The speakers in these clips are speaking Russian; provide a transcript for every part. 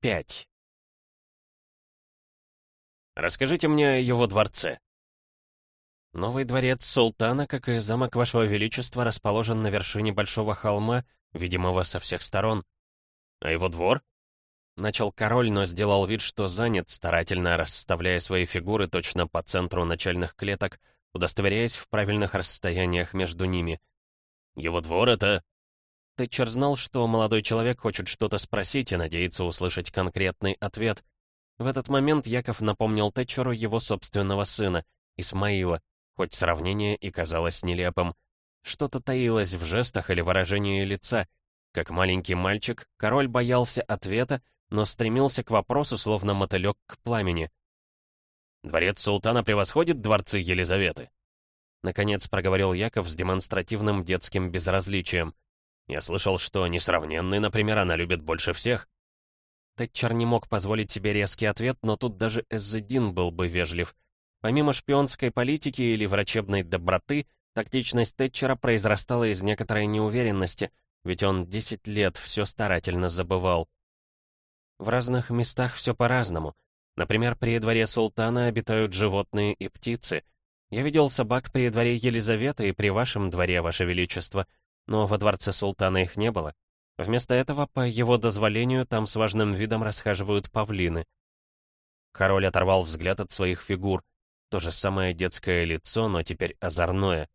5. Расскажите мне о его дворце. Новый дворец султана, как и замок вашего величества, расположен на вершине большого холма, видимого со всех сторон. А его двор? Начал король, но сделал вид, что занят, старательно расставляя свои фигуры точно по центру начальных клеток, удостоверяясь в правильных расстояниях между ними. Его двор — это... Тэтчер знал, что молодой человек хочет что-то спросить и надеется услышать конкретный ответ. В этот момент Яков напомнил Тэтчеру его собственного сына, Исмаила, хоть сравнение и казалось нелепым. Что-то таилось в жестах или выражении лица. Как маленький мальчик, король боялся ответа, но стремился к вопросу, словно мотылек к пламени. «Дворец султана превосходит дворцы Елизаветы?» Наконец проговорил Яков с демонстративным детским безразличием. «Я слышал, что несравненный, например, она любит больше всех». Тэтчер не мог позволить себе резкий ответ, но тут даже Эззедин был бы вежлив. Помимо шпионской политики или врачебной доброты, тактичность Тэтчера произрастала из некоторой неуверенности, ведь он 10 лет все старательно забывал. В разных местах все по-разному. Например, при дворе султана обитают животные и птицы. Я видел собак при дворе Елизаветы и при вашем дворе, ваше величество, но во дворце султана их не было. Вместо этого, по его дозволению, там с важным видом расхаживают павлины. Король оторвал взгляд от своих фигур. То же самое детское лицо, но теперь озорное.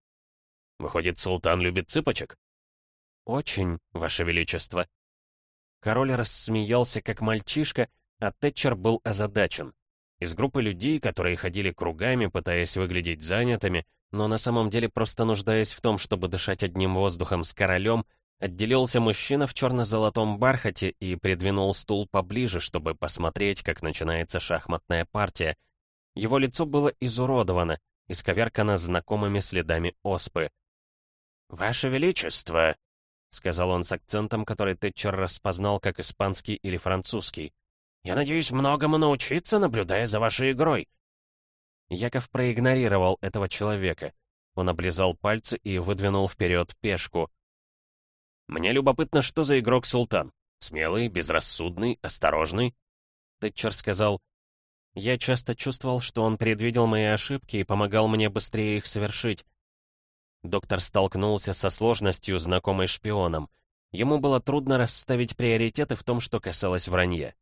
«Выходит, султан любит цыпочек?» «Очень, ваше величество», Король рассмеялся, как мальчишка, а Тэтчер был озадачен. Из группы людей, которые ходили кругами, пытаясь выглядеть занятыми, но на самом деле просто нуждаясь в том, чтобы дышать одним воздухом с королем, отделился мужчина в черно-золотом бархате и придвинул стул поближе, чтобы посмотреть, как начинается шахматная партия. Его лицо было изуродовано, исковеркано знакомыми следами оспы. «Ваше Величество!» — сказал он с акцентом, который Тэтчер распознал как испанский или французский. «Я надеюсь многому научиться, наблюдая за вашей игрой». Яков проигнорировал этого человека. Он облизал пальцы и выдвинул вперед пешку. «Мне любопытно, что за игрок Султан? Смелый, безрассудный, осторожный?» Тэтчер сказал, «Я часто чувствовал, что он предвидел мои ошибки и помогал мне быстрее их совершить. Доктор столкнулся со сложностью, знакомой шпионам. Ему было трудно расставить приоритеты в том, что касалось вранья.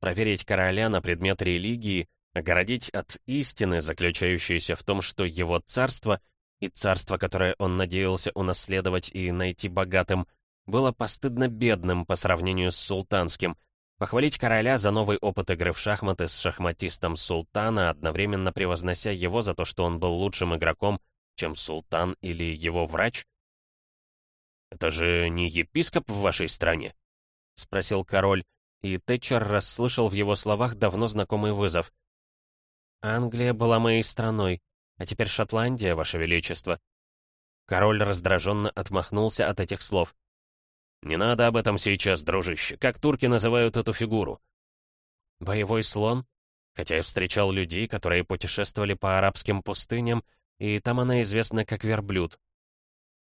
Проверить короля на предмет религии, огородить от истины, заключающейся в том, что его царство и царство, которое он надеялся унаследовать и найти богатым, было постыдно бедным по сравнению с султанским. Похвалить короля за новый опыт игры в шахматы с шахматистом султана, одновременно превознося его за то, что он был лучшим игроком чем султан или его врач? «Это же не епископ в вашей стране?» — спросил король, и Тэтчер расслышал в его словах давно знакомый вызов. «Англия была моей страной, а теперь Шотландия, ваше величество». Король раздраженно отмахнулся от этих слов. «Не надо об этом сейчас, дружище. Как турки называют эту фигуру?» «Боевой слон?» Хотя я встречал людей, которые путешествовали по арабским пустыням и там она известна как верблюд.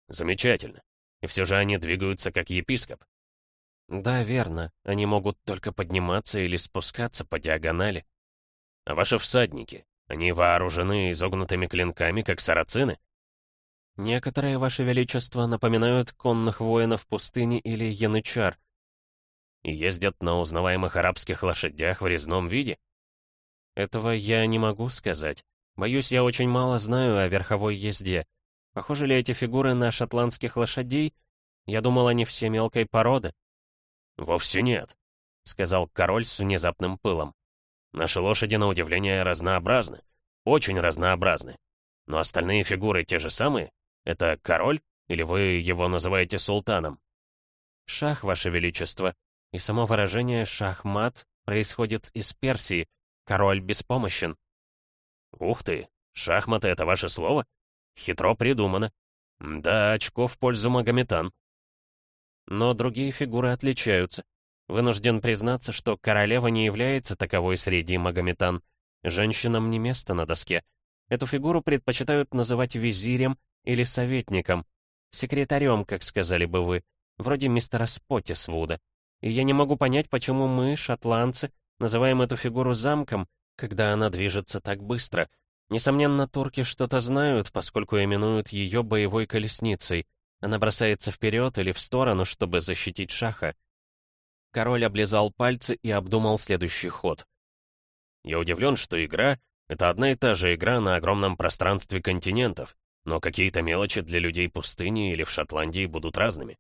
Замечательно. И все же они двигаются как епископ. Да, верно. Они могут только подниматься или спускаться по диагонали. А ваши всадники, они вооружены изогнутыми клинками, как сарацины? Некоторые, ваше величество, напоминают конных воинов пустыни или янычар. И ездят на узнаваемых арабских лошадях в резном виде? Этого я не могу сказать. Боюсь, я очень мало знаю о верховой езде. Похожи ли эти фигуры на шотландских лошадей? Я думал, они все мелкой породы». «Вовсе нет», — сказал король с внезапным пылом. «Наши лошади, на удивление, разнообразны. Очень разнообразны. Но остальные фигуры те же самые? Это король? Или вы его называете султаном?» «Шах, ваше величество. И само выражение «шахмат» происходит из Персии. Король беспомощен. «Ух ты! Шахматы — это ваше слово? Хитро придумано. Да, очко в пользу Магометан». Но другие фигуры отличаются. Вынужден признаться, что королева не является таковой среди Магометан. Женщинам не место на доске. Эту фигуру предпочитают называть визирем или советником. Секретарем, как сказали бы вы, вроде мистера Споттисвуда. и я не могу понять, почему мы, шотландцы, называем эту фигуру замком, когда она движется так быстро. Несомненно, турки что-то знают, поскольку именуют ее боевой колесницей. Она бросается вперед или в сторону, чтобы защитить шаха. Король облизал пальцы и обдумал следующий ход. «Я удивлен, что игра — это одна и та же игра на огромном пространстве континентов, но какие-то мелочи для людей пустыни или в Шотландии будут разными».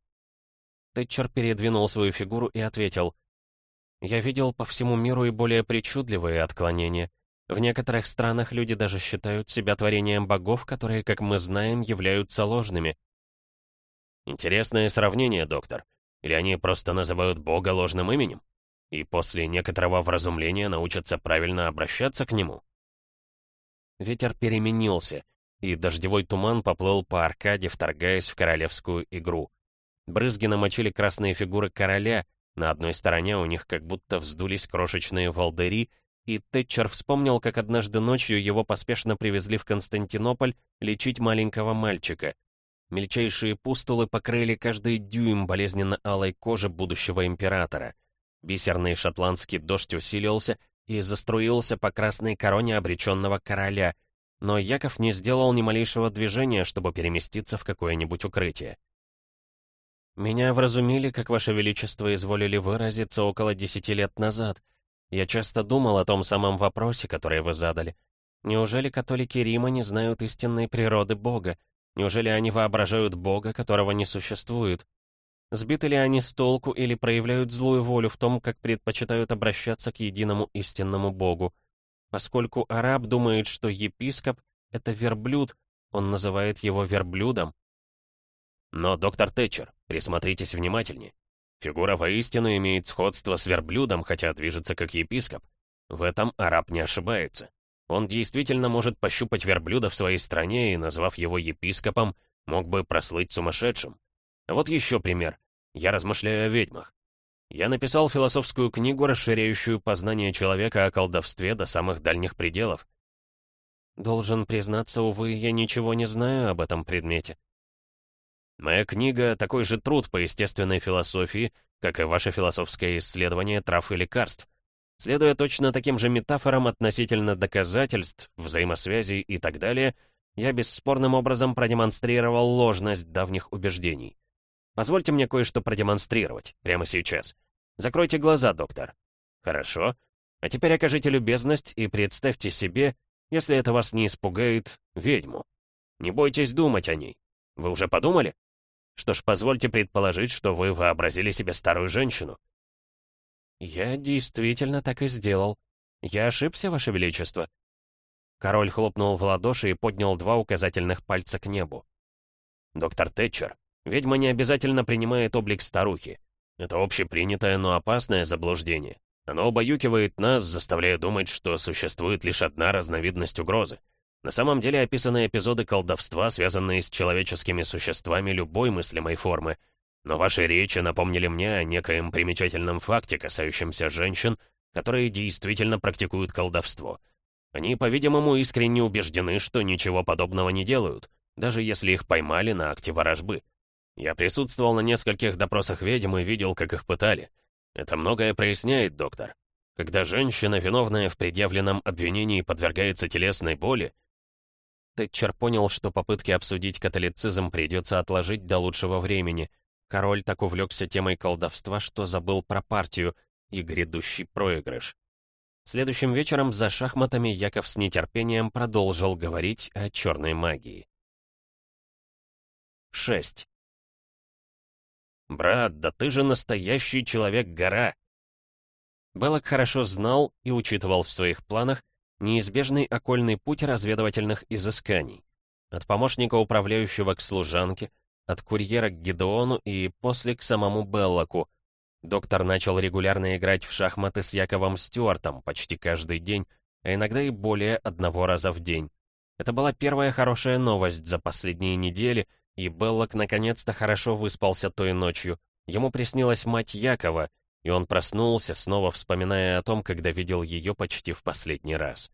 Тэтчер передвинул свою фигуру и ответил. «Я видел по всему миру и более причудливые отклонения. В некоторых странах люди даже считают себя творением богов, которые, как мы знаем, являются ложными». «Интересное сравнение, доктор. Или они просто называют бога ложным именем? И после некоторого вразумления научатся правильно обращаться к нему?» Ветер переменился, и дождевой туман поплыл по аркаде, вторгаясь в королевскую игру. Брызги намочили красные фигуры короля, на одной стороне у них как будто вздулись крошечные волдыри, и Тэтчер вспомнил, как однажды ночью его поспешно привезли в Константинополь лечить маленького мальчика. Мельчайшие пустулы покрыли каждый дюйм болезненно-алой кожи будущего императора. Бисерный шотландский дождь усилился и заструился по красной короне обреченного короля, но Яков не сделал ни малейшего движения, чтобы переместиться в какое-нибудь укрытие. «Меня вразумили, как Ваше Величество изволили выразиться около десяти лет назад. Я часто думал о том самом вопросе, который вы задали. Неужели католики Рима не знают истинной природы Бога? Неужели они воображают Бога, которого не существует? Сбиты ли они с толку или проявляют злую волю в том, как предпочитают обращаться к единому истинному Богу? Поскольку араб думает, что епископ — это верблюд, он называет его верблюдом. Но, доктор Тэтчер, присмотритесь внимательнее. Фигура воистину имеет сходство с верблюдом, хотя движется как епископ. В этом араб не ошибается. Он действительно может пощупать верблюда в своей стране и, назвав его епископом, мог бы прослыть сумасшедшим. вот еще пример. Я размышляю о ведьмах. Я написал философскую книгу, расширяющую познание человека о колдовстве до самых дальних пределов. Должен признаться, увы, я ничего не знаю об этом предмете. Моя книга — такой же труд по естественной философии, как и ваше философское исследование трав и лекарств. Следуя точно таким же метафорам относительно доказательств, взаимосвязей и так далее, я бесспорным образом продемонстрировал ложность давних убеждений. Позвольте мне кое-что продемонстрировать, прямо сейчас. Закройте глаза, доктор. Хорошо. А теперь окажите любезность и представьте себе, если это вас не испугает, ведьму. Не бойтесь думать о ней. Вы уже подумали? Что ж, позвольте предположить, что вы вообразили себе старую женщину». «Я действительно так и сделал. Я ошибся, Ваше Величество». Король хлопнул в ладоши и поднял два указательных пальца к небу. «Доктор Тэтчер, ведьма не обязательно принимает облик старухи. Это общепринятое, но опасное заблуждение. Оно убаюкивает нас, заставляя думать, что существует лишь одна разновидность угрозы. На самом деле описаны эпизоды колдовства, связанные с человеческими существами любой мыслимой формы. Но ваши речи напомнили мне о некоем примечательном факте, касающемся женщин, которые действительно практикуют колдовство. Они, по-видимому, искренне убеждены, что ничего подобного не делают, даже если их поймали на акте ворожбы. Я присутствовал на нескольких допросах ведьм и видел, как их пытали. Это многое проясняет, доктор. Когда женщина, виновная в предъявленном обвинении, подвергается телесной боли, Тэтчер понял, что попытки обсудить католицизм придется отложить до лучшего времени. Король так увлекся темой колдовства, что забыл про партию и грядущий проигрыш. Следующим вечером за шахматами Яков с нетерпением продолжил говорить о черной магии. 6. «Брат, да ты же настоящий человек-гора!» Беллок хорошо знал и учитывал в своих планах, неизбежный окольный путь разведывательных изысканий. От помощника управляющего к служанке, от курьера к Гидеону и после к самому Беллоку. Доктор начал регулярно играть в шахматы с Яковом Стюартом почти каждый день, а иногда и более одного раза в день. Это была первая хорошая новость за последние недели, и Беллок наконец-то хорошо выспался той ночью. Ему приснилась мать Якова — и он проснулся, снова вспоминая о том, когда видел ее почти в последний раз.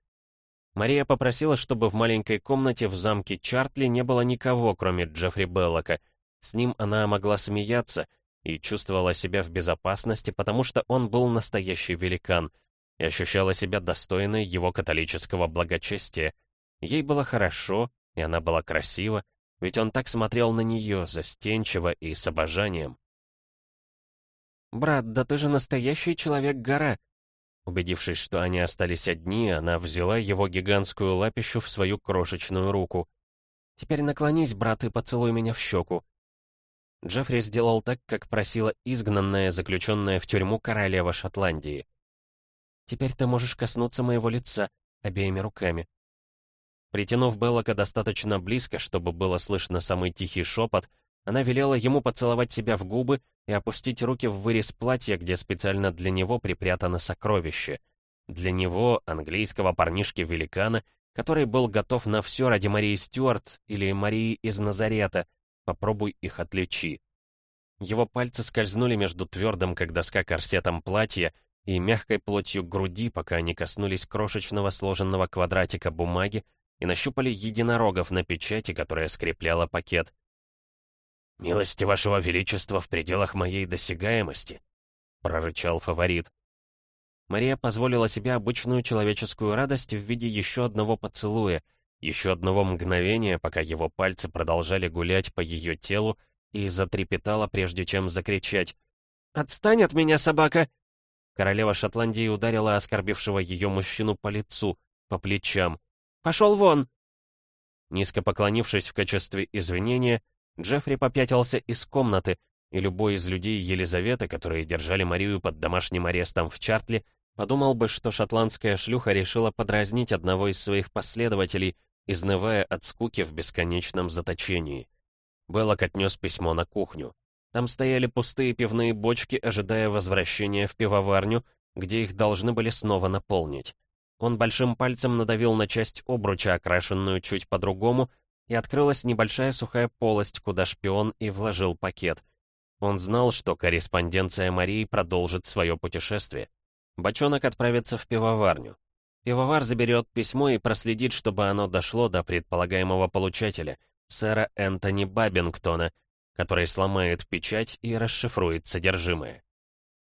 Мария попросила, чтобы в маленькой комнате в замке Чартли не было никого, кроме Джеффри Беллока. С ним она могла смеяться, и чувствовала себя в безопасности, потому что он был настоящий великан, и ощущала себя достойной его католического благочестия. Ей было хорошо, и она была красива, ведь он так смотрел на нее, застенчиво и с обожанием. «Брат, да ты же настоящий человек-гора!» Убедившись, что они остались одни, она взяла его гигантскую лапищу в свою крошечную руку. «Теперь наклонись, брат, и поцелуй меня в щеку». Джеффри сделал так, как просила изгнанная, заключенная в тюрьму королева Шотландии. «Теперь ты можешь коснуться моего лица обеими руками». Притянув Беллока достаточно близко, чтобы было слышно самый тихий шепот, она велела ему поцеловать себя в губы и опустить руки в вырез платья, где специально для него припрятано сокровище. Для него, английского парнишки-великана, который был готов на все ради Марии Стюарт или Марии из Назарета. Попробуй их отличи. Его пальцы скользнули между твердым, как доска, корсетом платья и мягкой плотью груди, пока они коснулись крошечного сложенного квадратика бумаги и нащупали единорогов на печати, которая скрепляла пакет. «Милости вашего величества в пределах моей досягаемости», — прорычал фаворит. Мария позволила себе обычную человеческую радость в виде еще одного поцелуя, еще одного мгновения, пока его пальцы продолжали гулять по ее телу, и затрепетала, прежде чем закричать. «Отстань от меня, собака!» Королева Шотландии ударила оскорбившего ее мужчину по лицу, по плечам. «Пошел вон!» Низко поклонившись в качестве извинения, Джеффри попятился из комнаты, и любой из людей Елизаветы, которые держали Марию под домашним арестом в Чартле, подумал бы, что шотландская шлюха решила подразнить одного из своих последователей, изнывая от скуки в бесконечном заточении. Беллок отнес письмо на кухню. Там стояли пустые пивные бочки, ожидая возвращения в пивоварню, где их должны были снова наполнить. Он большим пальцем надавил на часть обруча, окрашенную чуть по-другому, и открылась небольшая сухая полость, куда шпион и вложил пакет. Он знал, что корреспонденция Марии продолжит свое путешествие. Бочонок отправится в пивоварню. Пивовар заберет письмо и проследит, чтобы оно дошло до предполагаемого получателя, сэра Энтони Бабингтона, который сломает печать и расшифрует содержимое.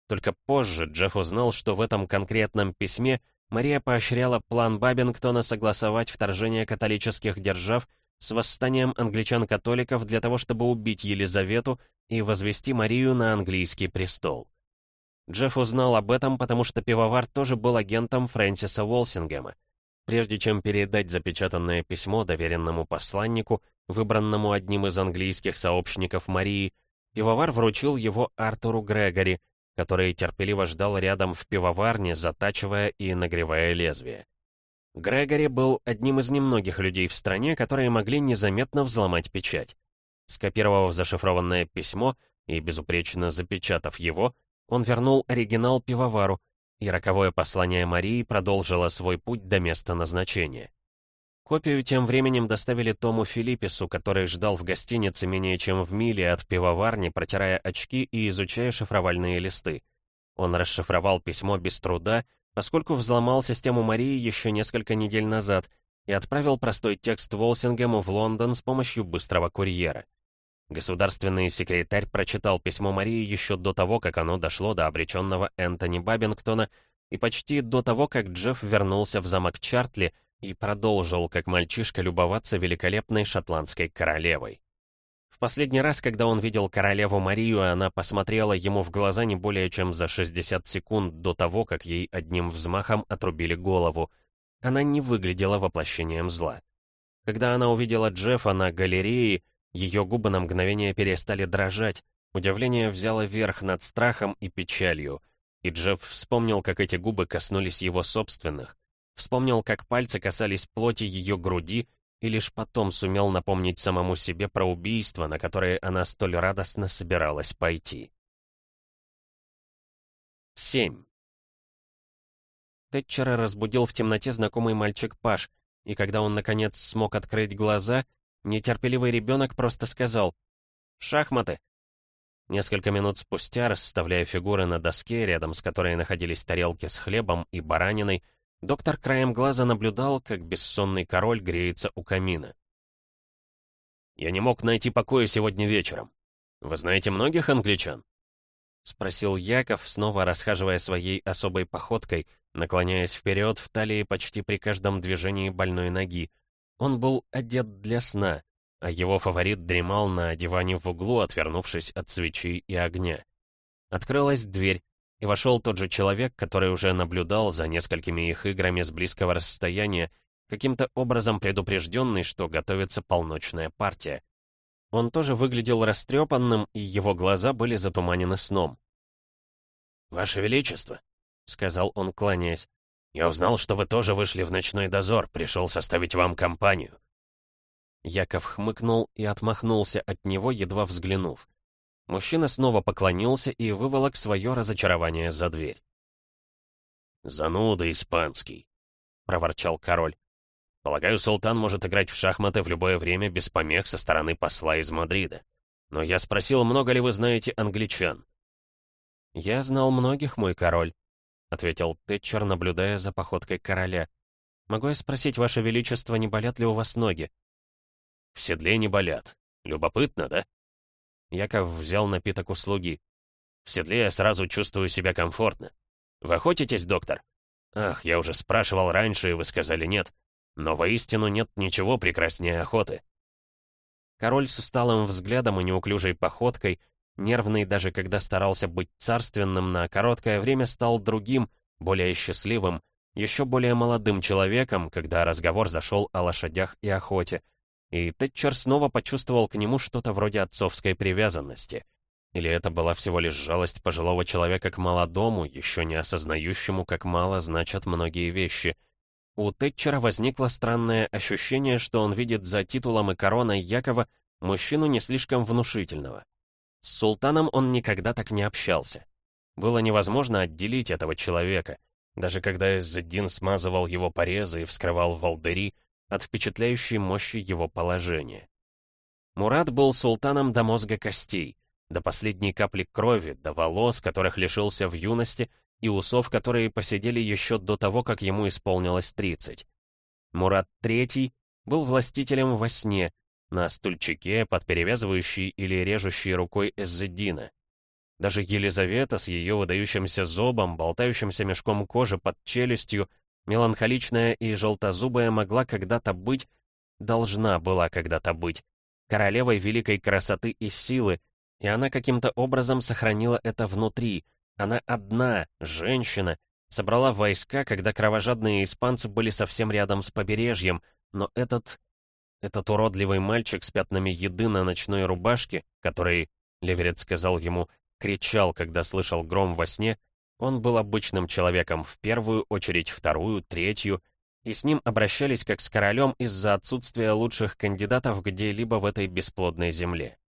Только позже Джефф узнал, что в этом конкретном письме Мария поощряла план Бабингтона согласовать вторжение католических держав с восстанием англичан-католиков для того, чтобы убить Елизавету и возвести Марию на английский престол. Джефф узнал об этом, потому что пивовар тоже был агентом Фрэнсиса Уолсингема. Прежде чем передать запечатанное письмо доверенному посланнику, выбранному одним из английских сообщников Марии, пивовар вручил его Артуру Грегори, который терпеливо ждал рядом в пивоварне, затачивая и нагревая лезвие. Грегори был одним из немногих людей в стране, которые могли незаметно взломать печать. Скопировав зашифрованное письмо и безупречно запечатав его, он вернул оригинал пивовару, и роковое послание Марии продолжило свой путь до места назначения. Копию тем временем доставили Тому Филиппису, который ждал в гостинице менее чем в миле от пивоварни, протирая очки и изучая шифровальные листы. Он расшифровал письмо без труда, поскольку взломал систему Марии еще несколько недель назад и отправил простой текст Волсингему в Лондон с помощью быстрого курьера. Государственный секретарь прочитал письмо Марии еще до того, как оно дошло до обреченного Энтони Бабингтона и почти до того, как Джефф вернулся в замок Чартли и продолжил, как мальчишка, любоваться великолепной шотландской королевой последний раз, когда он видел королеву Марию, она посмотрела ему в глаза не более чем за 60 секунд до того, как ей одним взмахом отрубили голову. Она не выглядела воплощением зла. Когда она увидела Джеффа на галерее, ее губы на мгновение перестали дрожать, удивление взяло верх над страхом и печалью, и Джефф вспомнил, как эти губы коснулись его собственных, вспомнил, как пальцы касались плоти ее груди, и лишь потом сумел напомнить самому себе про убийство, на которое она столь радостно собиралась пойти. 7. Тэтчера разбудил в темноте знакомый мальчик Паш, и когда он, наконец, смог открыть глаза, нетерпеливый ребенок просто сказал «Шахматы!». Несколько минут спустя, расставляя фигуры на доске, рядом с которой находились тарелки с хлебом и бараниной, Доктор краем глаза наблюдал, как бессонный король греется у камина. «Я не мог найти покоя сегодня вечером. Вы знаете многих англичан?» — спросил Яков, снова расхаживая своей особой походкой, наклоняясь вперед в талии почти при каждом движении больной ноги. Он был одет для сна, а его фаворит дремал на диване в углу, отвернувшись от свечей и огня. Открылась дверь, и вошел тот же человек, который уже наблюдал за несколькими их играми с близкого расстояния, каким-то образом предупрежденный, что готовится полночная партия. Он тоже выглядел растрепанным, и его глаза были затуманены сном. «Ваше Величество», — сказал он, кланяясь, — «я узнал, что вы тоже вышли в ночной дозор, пришел составить вам компанию». Яков хмыкнул и отмахнулся от него, едва взглянув. Мужчина снова поклонился и выволок свое разочарование за дверь. «Зануда испанский», — проворчал король. Полагаю, султан может играть в шахматы в любое время без помех со стороны посла из Мадрида. Но я спросил, много ли вы знаете англичан? «Я знал многих, мой король», — ответил Тэтчер, наблюдая за походкой короля. «Могу я спросить, ваше величество, не болят ли у вас ноги?» «В седле не болят. Любопытно, да?» Яков взял напиток у слуги. «В седле я сразу чувствую себя комфортно. Вы охотитесь, доктор?» «Ах, я уже спрашивал раньше, и вы сказали нет. Но воистину нет ничего прекраснее охоты. Король с усталым взглядом и неуклюжей походкой, нервный даже когда старался быть царственным, на короткое время стал другим, более счастливым, еще более молодым человеком, когда разговор зашел о лошадях и охоте. И Тэтчер снова почувствовал к нему что-то вроде отцовской привязанности. Или это была всего лишь жалость пожилого человека к молодому, еще не осознающему, как мало значат многие вещи — у Тэтчера возникло странное ощущение, что он видит за титулом и короной Якова мужчину не слишком внушительного. С султаном он никогда так не общался. Было невозможно отделить этого человека, даже когда Эззеддин смазывал его порезы и вскрывал волдыри от впечатляющей мощи его положения. Мурат был султаном до мозга костей, до последней капли крови, до волос, которых лишился в юности — и усов, которые посидели еще до того, как ему исполнилось 30. Мурат III был властителем во сне, на стульчике, под перевязывающей или режущей рукой Эззедина. Даже Елизавета с ее выдающимся зобом, болтающимся мешком кожи под челюстью, меланхоличная и желтозубая могла когда-то быть, должна была когда-то быть, королевой великой красоты и силы, и она каким-то образом сохранила это внутри, она одна, женщина, собрала войска, когда кровожадные испанцы были совсем рядом с побережьем, но этот... Этот уродливый мальчик с пятнами еды на ночной рубашке, который, Леверет сказал ему, кричал, когда слышал гром во сне, он был обычным человеком, в первую очередь вторую, третью, и с ним обращались как с королем из-за отсутствия лучших кандидатов где-либо в этой бесплодной земле.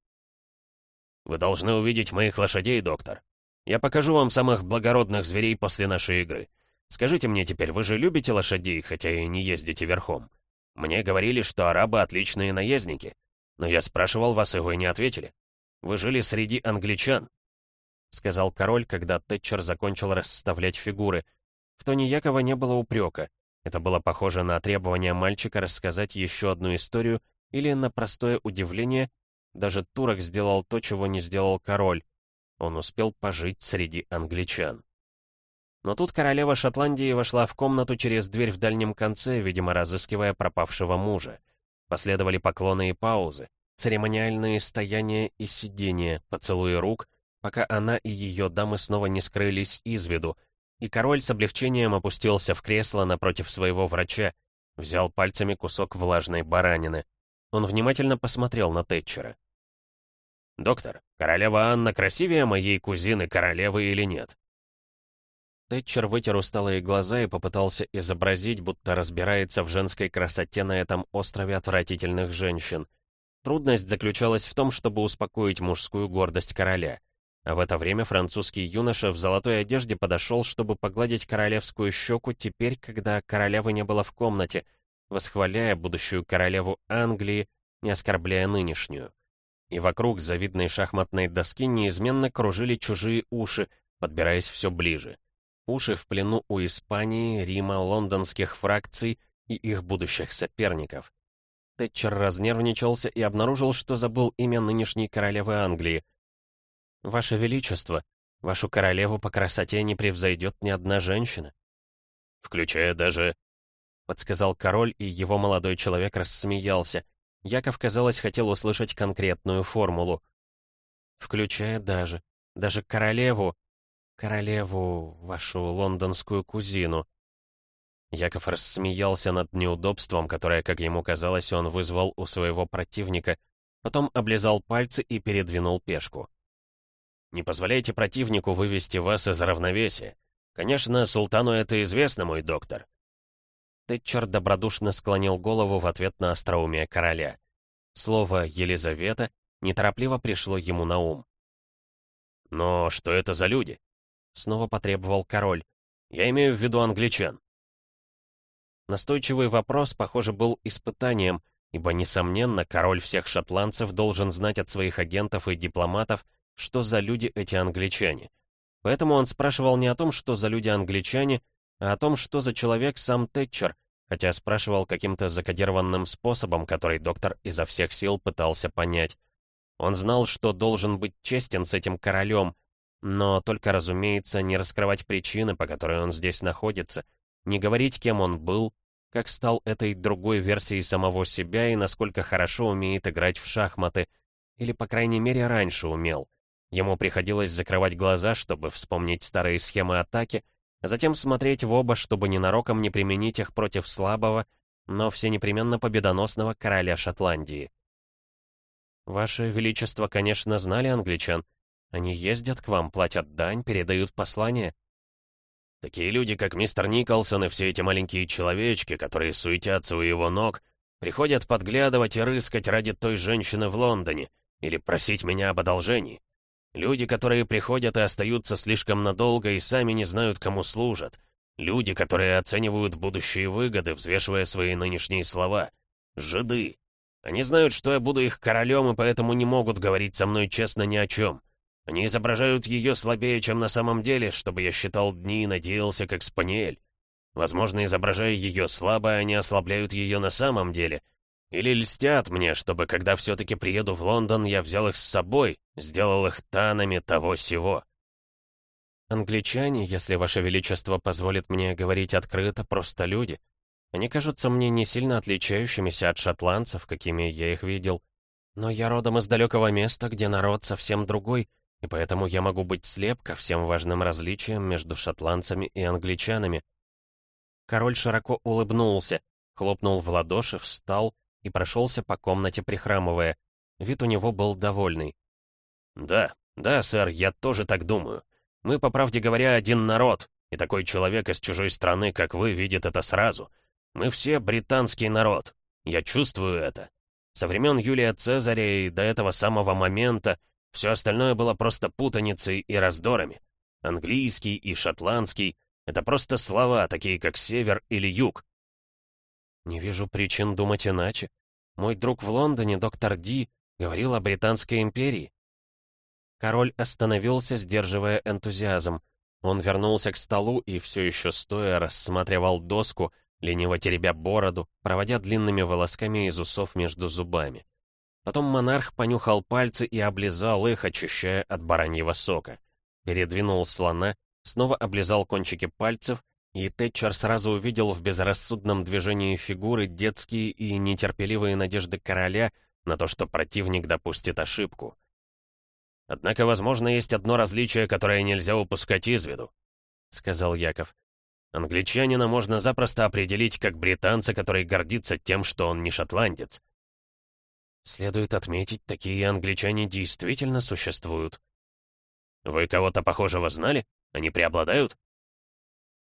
«Вы должны увидеть моих лошадей, доктор», я покажу вам самых благородных зверей после нашей игры. Скажите мне теперь, вы же любите лошадей, хотя и не ездите верхом? Мне говорили, что арабы отличные наездники. Но я спрашивал вас, и вы не ответили. Вы жили среди англичан, — сказал король, когда Тэтчер закончил расставлять фигуры. В тоне Якова не было упрека. Это было похоже на требование мальчика рассказать еще одну историю или на простое удивление. Даже турок сделал то, чего не сделал король. Он успел пожить среди англичан. Но тут королева Шотландии вошла в комнату через дверь в дальнем конце, видимо, разыскивая пропавшего мужа. Последовали поклоны и паузы, церемониальные стояния и сидения, поцелуи рук, пока она и ее дамы снова не скрылись из виду, и король с облегчением опустился в кресло напротив своего врача, взял пальцами кусок влажной баранины. Он внимательно посмотрел на Тэтчера. «Доктор, королева Анна красивее моей кузины королевы или нет?» Тэтчер вытер усталые глаза и попытался изобразить, будто разбирается в женской красоте на этом острове отвратительных женщин. Трудность заключалась в том, чтобы успокоить мужскую гордость короля. А в это время французский юноша в золотой одежде подошел, чтобы погладить королевскую щеку теперь, когда королевы не было в комнате, восхваляя будущую королеву Англии, не оскорбляя нынешнюю и вокруг завидной шахматной доски неизменно кружили чужие уши, подбираясь все ближе. Уши в плену у Испании, Рима, лондонских фракций и их будущих соперников. Тэтчер разнервничался и обнаружил, что забыл имя нынешней королевы Англии. «Ваше Величество», Вашу королеву по красоте не превзойдет ни одна женщина. Включая даже... Подсказал король, и его молодой человек рассмеялся. Яков, казалось, хотел услышать конкретную формулу. Включая даже... Даже королеву... Королеву, вашу лондонскую кузину. Яков рассмеялся над неудобством, которое, как ему казалось, он вызвал у своего противника, потом облизал пальцы и передвинул пешку. «Не позволяйте противнику вывести вас из равновесия. Конечно, султану это известно, мой доктор». Тэтчер добродушно склонил голову в ответ на остроумие короля. Слово «Елизавета» неторопливо пришло ему на ум. «Но что это за люди?» — снова потребовал король. «Я имею в виду англичан». Настойчивый вопрос, похоже, был испытанием, ибо, несомненно, король всех шотландцев должен знать от своих агентов и дипломатов, что за люди эти англичане. Поэтому он спрашивал не о том, что за люди англичане, а о том, что за человек сам Тэтчер, хотя спрашивал каким-то закодированным способом, который доктор изо всех сил пытался понять. Он знал, что должен быть честен с этим королем, но только, разумеется, не раскрывать причины, по которой он здесь находится, не говорить, кем он был, как стал этой другой версией самого себя и насколько хорошо умеет играть в шахматы, или, по крайней мере, раньше умел. Ему приходилось закрывать глаза, чтобы вспомнить старые схемы атаки, а затем смотреть в оба, чтобы ненароком не применить их против слабого, но все непременно победоносного короля Шотландии. «Ваше Величество, конечно, знали англичан. Они ездят к вам, платят дань, передают послания», Такие люди, как мистер Николсон и все эти маленькие человечки, которые суетятся у его ног, приходят подглядывать и рыскать ради той женщины в Лондоне или просить меня об одолжении. Люди, которые приходят и остаются слишком надолго и сами не знают, кому служат. Люди, которые оценивают будущие выгоды, взвешивая свои нынешние слова. Жиды. Они знают, что я буду их королем, и поэтому не могут говорить со мной честно ни о чем. Они изображают ее слабее, чем на самом деле, чтобы я считал дни и надеялся, как спаниель. Возможно, изображая ее слабо, они ослабляют ее на самом деле. Или льстят мне, чтобы, когда все-таки приеду в Лондон, я взял их с собой, сделал их танами того-сего. Англичане, если Ваше Величество позволит мне говорить открыто, просто люди. Они кажутся мне не сильно отличающимися от шотландцев, какими я их видел. Но я родом из далекого места, где народ совсем другой — и поэтому я могу быть слеп ко всем важным различиям между шотландцами и англичанами. Король широко улыбнулся, хлопнул в ладоши, встал и прошелся по комнате, прихрамывая. Вид у него был довольный. «Да, да, сэр, я тоже так думаю. Мы, по правде говоря, один народ, и такой человек из чужой страны, как вы, видит это сразу. Мы все британский народ. Я чувствую это. Со времен Юлия Цезаря и до этого самого момента все остальное было просто путаницей и раздорами. Английский и шотландский — это просто слова, такие как север или юг. Не вижу причин думать иначе. Мой друг в Лондоне, доктор Ди, говорил о Британской империи. Король остановился, сдерживая энтузиазм. Он вернулся к столу и все еще стоя рассматривал доску, лениво теребя бороду, проводя длинными волосками из усов между зубами. Потом монарх понюхал пальцы и облизал их, очищая от бараньего сока. Передвинул слона, снова облизал кончики пальцев, и Тэтчер сразу увидел в безрассудном движении фигуры детские и нетерпеливые надежды короля на то, что противник допустит ошибку. «Однако, возможно, есть одно различие, которое нельзя упускать из виду», — сказал Яков. «Англичанина можно запросто определить как британца, который гордится тем, что он не шотландец. Следует отметить, такие англичане действительно существуют. Вы кого-то похожего знали? Они преобладают?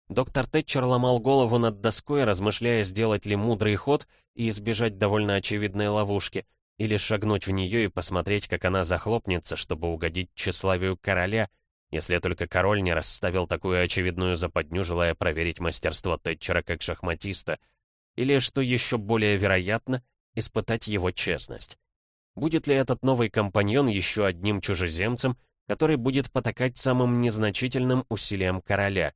Доктор Тэтчер ломал голову над доской, размышляя, сделать ли мудрый ход и избежать довольно очевидной ловушки, или шагнуть в нее и посмотреть, как она захлопнется, чтобы угодить тщеславию короля, если только король не расставил такую очевидную западню, желая проверить мастерство Тэтчера как шахматиста, или, что еще более вероятно, испытать его честность. Будет ли этот новый компаньон еще одним чужеземцем, который будет потакать самым незначительным усилиям короля?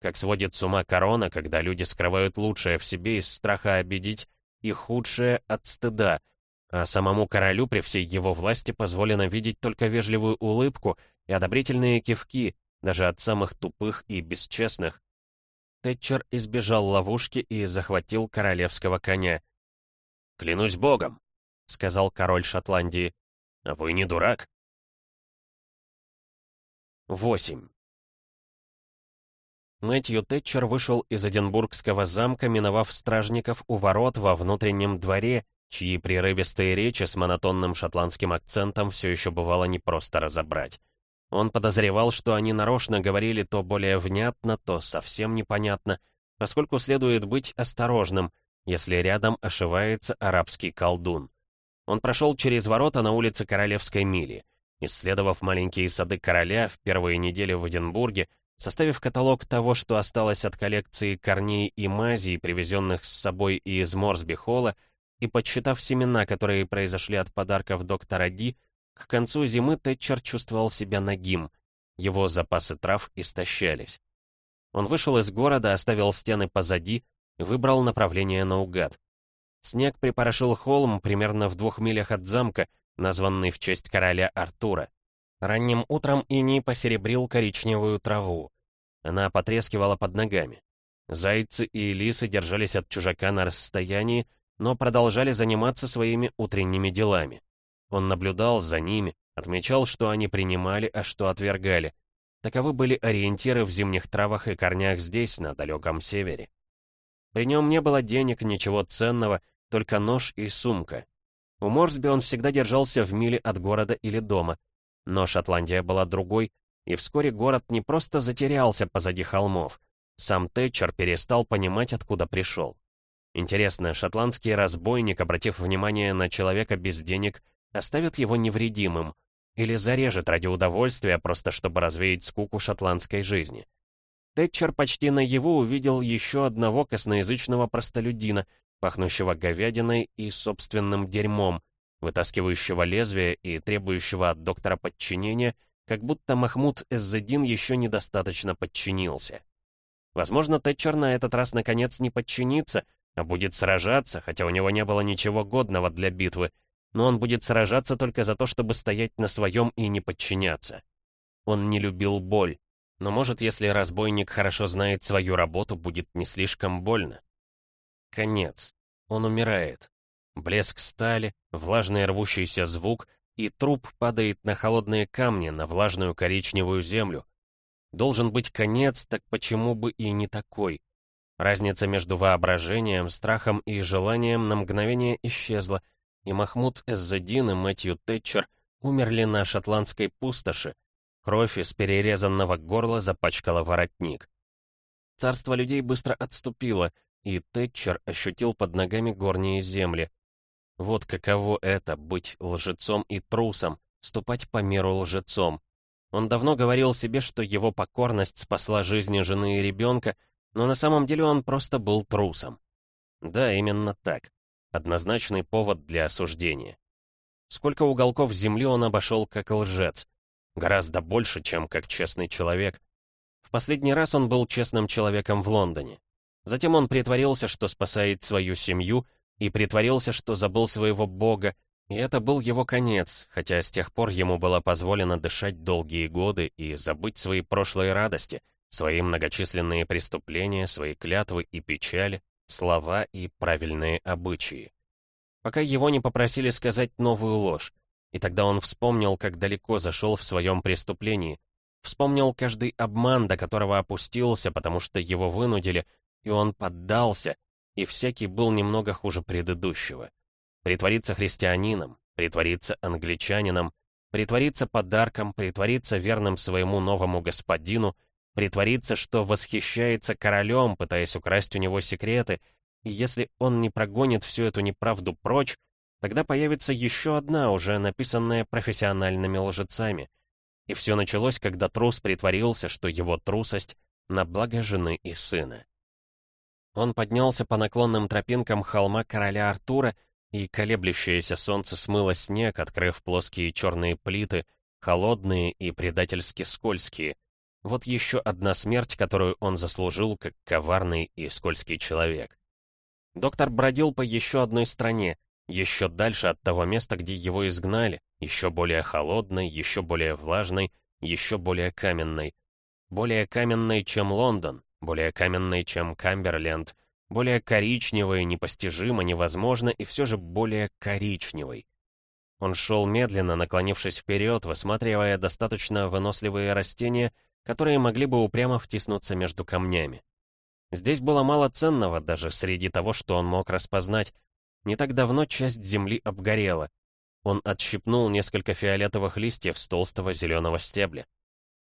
Как сводит с ума корона, когда люди скрывают лучшее в себе из страха обидеть и худшее от стыда, а самому королю при всей его власти позволено видеть только вежливую улыбку и одобрительные кивки, даже от самых тупых и бесчестных. Тэтчер избежал ловушки и захватил королевского коня. «Клянусь богом», — сказал король Шотландии, — «а вы не дурак?» 8. Мэтью Тэтчер вышел из Эдинбургского замка, миновав стражников у ворот во внутреннем дворе, чьи прерывистые речи с монотонным шотландским акцентом все еще бывало непросто разобрать. Он подозревал, что они нарочно говорили то более внятно, то совсем непонятно, поскольку следует быть осторожным, если рядом ошивается арабский колдун. Он прошел через ворота на улице Королевской мили. Исследовав маленькие сады короля в первые недели в Эдинбурге, составив каталог того, что осталось от коллекции корней и мазей, привезенных с собой из Морсби-холла, и подсчитав семена, которые произошли от подарков доктора Ди, к концу зимы Тэтчер чувствовал себя нагим. Его запасы трав истощались. Он вышел из города, оставил стены позади и выбрал направление наугад. Снег припорошил холм примерно в двух милях от замка, названный в честь короля Артура. Ранним утром иней посеребрил коричневую траву. Она потрескивала под ногами. Зайцы и лисы держались от чужака на расстоянии, но продолжали заниматься своими утренними делами. Он наблюдал за ними, отмечал, что они принимали, а что отвергали. Таковы были ориентиры в зимних травах и корнях здесь, на далеком севере. При нем не было денег, ничего ценного, только нож и сумка. У Морсби он всегда держался в миле от города или дома. Но Шотландия была другой, и вскоре город не просто затерялся позади холмов. Сам Тэтчер перестал понимать, откуда пришел. Интересно, шотландский разбойник, обратив внимание на человека без денег, оставит его невредимым или зарежет ради удовольствия, просто чтобы развеять скуку шотландской жизни. Тэтчер почти наяву увидел еще одного косноязычного простолюдина, пахнущего говядиной и собственным дерьмом, вытаскивающего лезвие и требующего от доктора подчинения, как будто Махмуд Эззедин еще недостаточно подчинился. Возможно, Тэтчер на этот раз наконец не подчинится, а будет сражаться, хотя у него не было ничего годного для битвы, но он будет сражаться только за то, чтобы стоять на своем и не подчиняться. Он не любил боль, но может, если разбойник хорошо знает свою работу, будет не слишком больно. Конец. Он умирает. Блеск стали, влажный рвущийся звук, и труп падает на холодные камни, на влажную коричневую землю. Должен быть конец, так почему бы и не такой? Разница между воображением, страхом и желанием на мгновение исчезла, и Махмуд Эззадин и Мэтью Тэтчер умерли на шотландской пустоши. Кровь из перерезанного горла запачкала воротник. Царство людей быстро отступило, и Тэтчер ощутил под ногами горние земли. Вот каково это — быть лжецом и трусом, ступать по миру лжецом. Он давно говорил себе, что его покорность спасла жизни жены и ребенка, но на самом деле он просто был трусом. Да, именно так. Однозначный повод для осуждения. Сколько уголков земли он обошел как лжец. Гораздо больше, чем как честный человек. В последний раз он был честным человеком в Лондоне. Затем он притворился, что спасает свою семью, и притворился, что забыл своего бога, и это был его конец, хотя с тех пор ему было позволено дышать долгие годы и забыть свои прошлые радости, свои многочисленные преступления, свои клятвы и печали, слова и правильные обычаи. Пока его не попросили сказать новую ложь, и тогда он вспомнил, как далеко зашел в своем преступлении, вспомнил каждый обман, до которого опустился, потому что его вынудили, и он поддался, и всякий был немного хуже предыдущего. Притвориться христианином, притвориться англичанином, притвориться подарком, притвориться верным своему новому господину, притвориться, что восхищается королем, пытаясь украсть у него секреты, и если он не прогонит всю эту неправду прочь, тогда появится еще одна, уже написанная профессиональными лжецами. И все началось, когда трус притворился, что его трусость на благо жены и сына. Он поднялся по наклонным тропинкам холма короля Артура, и колеблющееся солнце смыло снег, открыв плоские черные плиты, холодные и предательски скользкие. Вот еще одна смерть, которую он заслужил, как коварный и скользкий человек. Доктор бродил по еще одной стране, еще дальше от того места, где его изгнали, еще более холодной, еще более влажной, еще более каменной. Более каменной, чем Лондон, более каменной, чем Камберленд, более коричневой, непостижимо, невозможно и все же более коричневой. Он шел медленно, наклонившись вперед, высматривая достаточно выносливые растения, которые могли бы упрямо втиснуться между камнями. Здесь было мало ценного даже среди того, что он мог распознать. Не так давно часть земли обгорела. Он отщипнул несколько фиолетовых листьев с толстого зеленого стебля.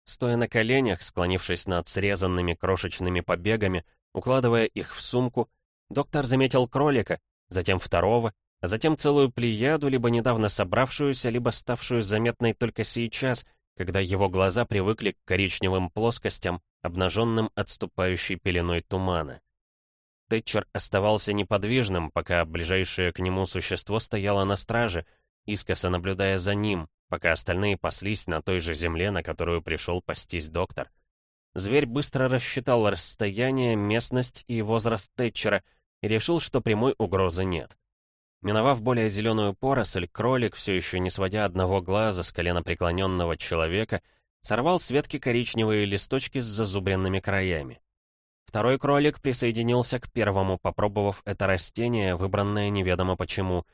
Стоя на коленях, склонившись над срезанными крошечными побегами, укладывая их в сумку, доктор заметил кролика, затем второго, а затем целую плеяду, либо недавно собравшуюся, либо ставшую заметной только сейчас, когда его глаза привыкли к коричневым плоскостям, обнаженным отступающей пеленой тумана. Тэтчер оставался неподвижным, пока ближайшее к нему существо стояло на страже, искоса наблюдая за ним, пока остальные паслись на той же земле, на которую пришел пастись доктор. Зверь быстро рассчитал расстояние, местность и возраст Тэтчера и решил, что прямой угрозы нет. Миновав более зеленую поросль, кролик, все еще не сводя одного глаза с колена преклоненного человека, сорвал с ветки коричневые листочки с зазубренными краями. Второй кролик присоединился к первому, попробовав это растение, выбранное неведомо почему.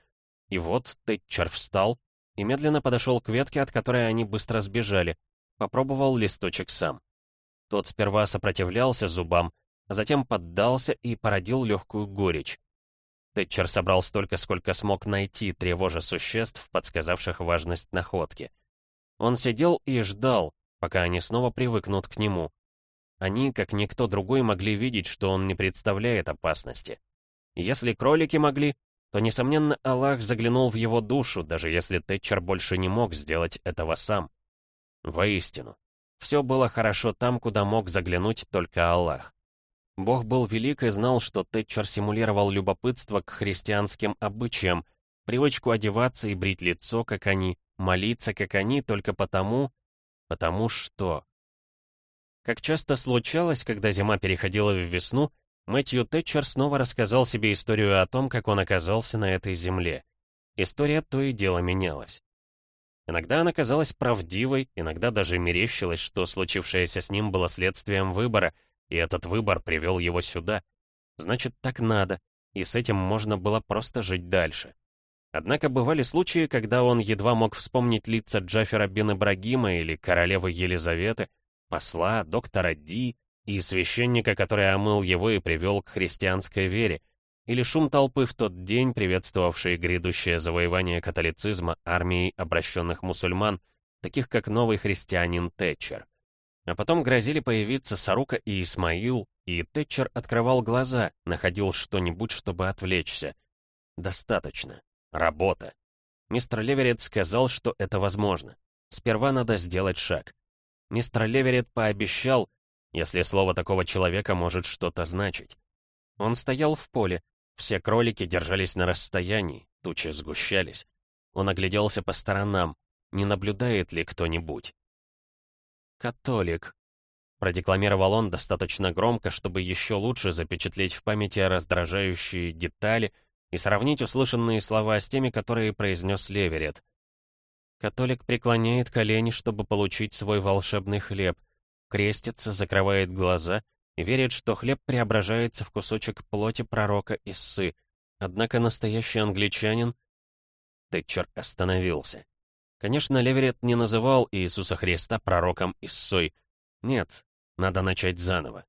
И вот Тэтчер встал и медленно подошел к ветке, от которой они быстро сбежали, попробовал листочек сам. Тот сперва сопротивлялся зубам, а затем поддался и породил легкую горечь. Тэтчер собрал столько, сколько смог найти, тревожа существ, подсказавших важность находки. Он сидел и ждал, пока они снова привыкнут к нему. Они, как никто другой, могли видеть, что он не представляет опасности. Если кролики могли, то, несомненно, Аллах заглянул в его душу, даже если Тэтчер больше не мог сделать этого сам. Воистину, все было хорошо там, куда мог заглянуть только Аллах. Бог был велик и знал, что Тэтчер симулировал любопытство к христианским обычаям, привычку одеваться и брить лицо, как они, молиться, как они, только потому, потому что... Как часто случалось, когда зима переходила в весну, Мэтью Тэтчер снова рассказал себе историю о том, как он оказался на этой земле. История то и дело менялась. Иногда она казалась правдивой, иногда даже мерещилось, что случившееся с ним было следствием выбора — и этот выбор привел его сюда. Значит, так надо, и с этим можно было просто жить дальше. Однако бывали случаи, когда он едва мог вспомнить лица Джафера бен Ибрагима или королевы Елизаветы, посла, доктора Ди и священника, который омыл его и привел к христианской вере, или шум толпы в тот день, приветствовавший грядущее завоевание католицизма армией обращенных мусульман, таких как новый христианин Тэтчер. А потом грозили появиться Сарука и Исмаил, и Тэтчер открывал глаза, находил что-нибудь, чтобы отвлечься. Достаточно. Работа. Мистер Леверет сказал, что это возможно. Сперва надо сделать шаг. Мистер Леверет пообещал, если слово такого человека может что-то значить. Он стоял в поле, все кролики держались на расстоянии, тучи сгущались. Он огляделся по сторонам, не наблюдает ли кто-нибудь. «Католик», — продекламировал он достаточно громко, чтобы еще лучше запечатлеть в памяти раздражающие детали и сравнить услышанные слова с теми, которые произнес Леверет. Католик преклоняет колени, чтобы получить свой волшебный хлеб, крестится, закрывает глаза и верит, что хлеб преображается в кусочек плоти пророка Иссы. Однако настоящий англичанин... Тэтчер остановился. Конечно, Леверет не называл Иисуса Христа пророком Иссой. Нет, надо начать заново.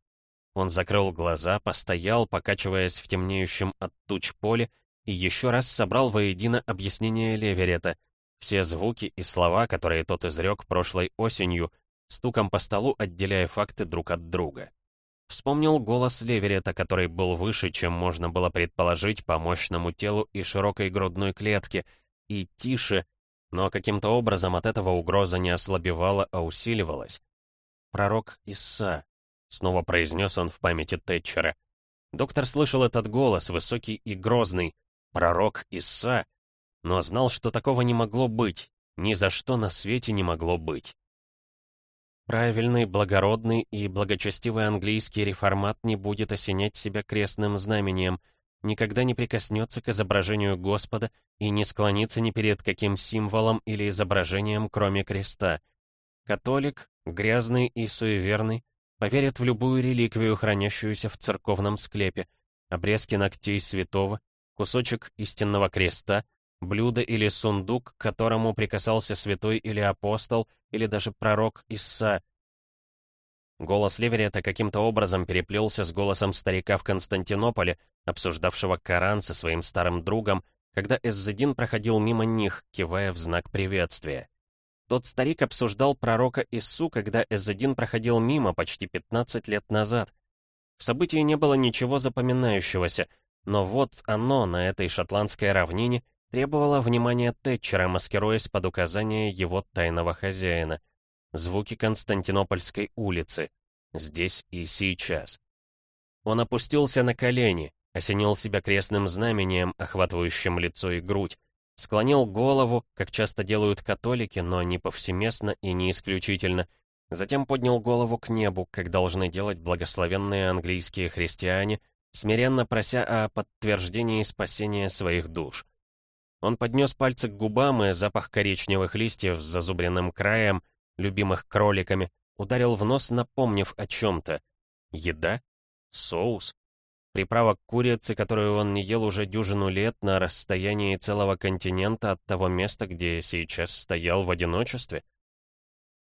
Он закрыл глаза, постоял, покачиваясь в темнеющем от туч поле, и еще раз собрал воедино объяснение Леверета, все звуки и слова, которые тот изрек прошлой осенью, стуком по столу отделяя факты друг от друга. Вспомнил голос Леверета, который был выше, чем можно было предположить по мощному телу и широкой грудной клетке, и тише, но каким-то образом от этого угроза не ослабевала, а усиливалась. «Пророк Исса», — снова произнес он в памяти Тэтчера. Доктор слышал этот голос, высокий и грозный. «Пророк Исса», но знал, что такого не могло быть, ни за что на свете не могло быть. Правильный, благородный и благочестивый английский реформат не будет осенять себя крестным знамением — никогда не прикоснется к изображению Господа и не склонится ни перед каким символом или изображением, кроме креста. Католик, грязный и суеверный, поверит в любую реликвию, хранящуюся в церковном склепе, обрезки ногтей святого, кусочек истинного креста, блюдо или сундук, к которому прикасался святой или апостол, или даже пророк Исса. Голос Леверета каким-то образом переплелся с голосом старика в Константинополе, обсуждавшего Коран со своим старым другом, когда Эззедин проходил мимо них, кивая в знак приветствия. Тот старик обсуждал пророка Иссу, когда Эззедин проходил мимо почти 15 лет назад. В событии не было ничего запоминающегося, но вот оно на этой шотландской равнине требовало внимания Тэтчера, маскируясь под указание его тайного хозяина. Звуки Константинопольской улицы. Здесь и сейчас. Он опустился на колени, осенил себя крестным знамением, охватывающим лицо и грудь, склонил голову, как часто делают католики, но не повсеместно и не исключительно, затем поднял голову к небу, как должны делать благословенные английские христиане, смиренно прося о подтверждении спасения своих душ. Он поднес пальцы к губам, и запах коричневых листьев с зазубренным краем, любимых кроликами, ударил в нос, напомнив о чем-то. Еда? Соус? Приправа к курице, которую он не ел уже дюжину лет на расстоянии целого континента от того места, где сейчас стоял в одиночестве?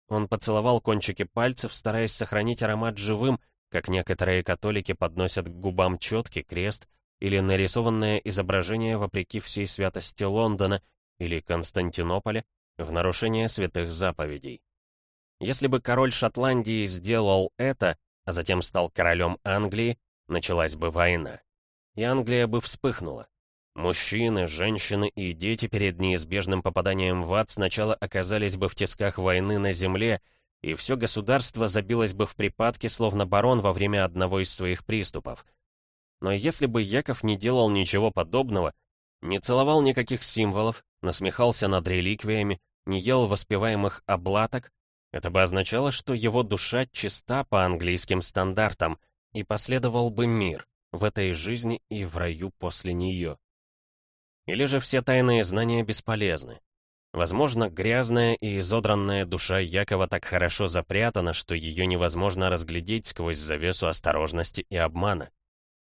Он поцеловал кончики пальцев, стараясь сохранить аромат живым, как некоторые католики подносят к губам четкий крест или нарисованное изображение вопреки всей святости Лондона или Константинополя в нарушение святых заповедей. Если бы король Шотландии сделал это, а затем стал королем Англии, началась бы война. И Англия бы вспыхнула. Мужчины, женщины и дети перед неизбежным попаданием в ад сначала оказались бы в тисках войны на земле, и все государство забилось бы в припадке, словно барон во время одного из своих приступов. Но если бы Яков не делал ничего подобного, не целовал никаких символов, насмехался над реликвиями, не ел воспеваемых облаток, это бы означало, что его душа чиста по английским стандартам — и последовал бы мир в этой жизни и в раю после нее. Или же все тайные знания бесполезны. Возможно, грязная и изодранная душа Якова так хорошо запрятана, что ее невозможно разглядеть сквозь завесу осторожности и обмана.